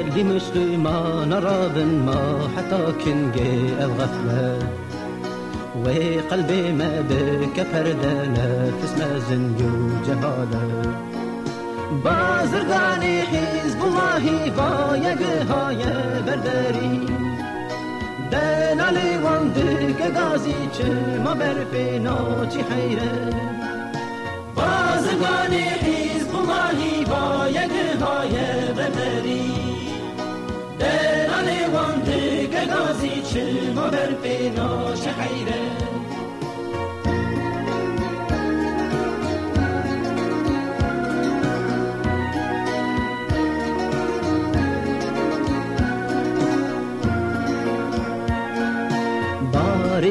اللي مسلمان راض ما حتى كنجي الغفلة وقلبي بك فردة نفس زنجو جهالة. بازرگانی حزب الله با یگهای يا دلالی وانده واندك گازی چه ما نوتي پینا بازر حیره بازرگانی حزب الله با قهايا بردري. گازی چه ما بر پینا چی حیره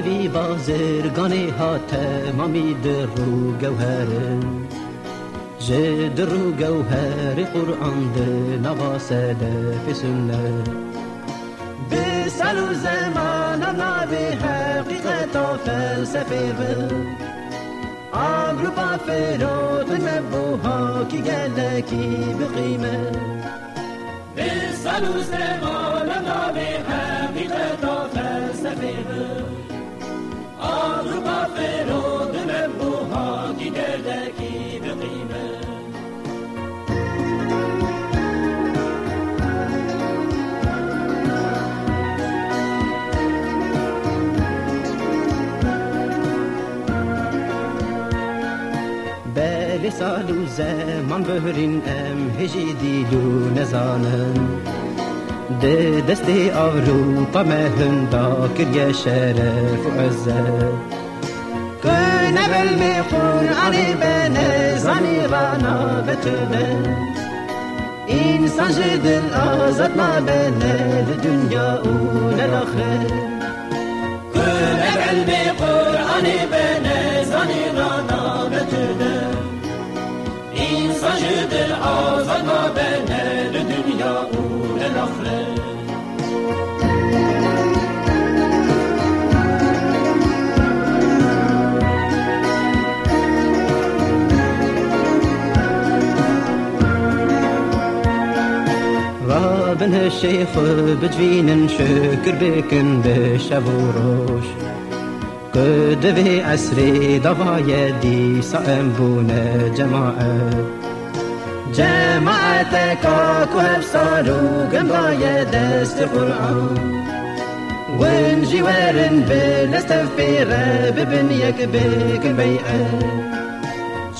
بی بازرگانی ها تمامی رو گوهر. جد رو گوهر قرآن ده نواسه ده فی سنه به سال و زمان نبی حقیقت و فلسفه به آگرو با فرود مبوها کی گلکی بقیمه به سال بلی سال و زمان بهرین ام هجی دیلو نزانم ده دستی آورو طمه هندا کریا شرف و عزت نبل میخون علی بن زنی رانا بتونه انسان جدل آزاد ما بین دنیا و للاخره نبل میخون علی بن جدل آزاد ما بین دنیا و للاخره بن الشيخ بجفين شكر بكن بشبوروش قد في عسري ضفا يدي صائم بونا جماعة جماعتك كوكب صاروق مضايا دست القرآن ونجي ورن بنستفير ببنيك بك البيئة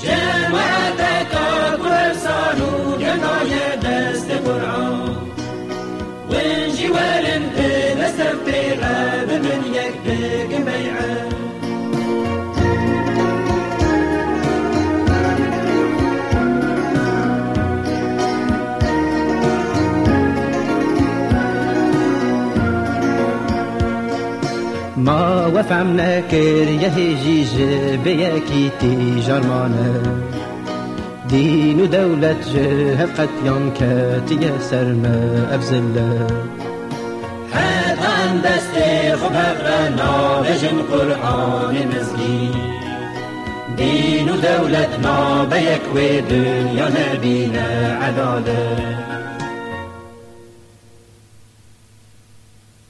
جماعتك كوكب صاروق ما وفعمنا كر يهجيج بيكيتي جرمانه دين ودولة جهة قتلان كاتية سرما أبزلة حيطان دستي خب هبرنا بجن قرآن مزجي دين ودولتنا بيك ودنيا نبينا عدالة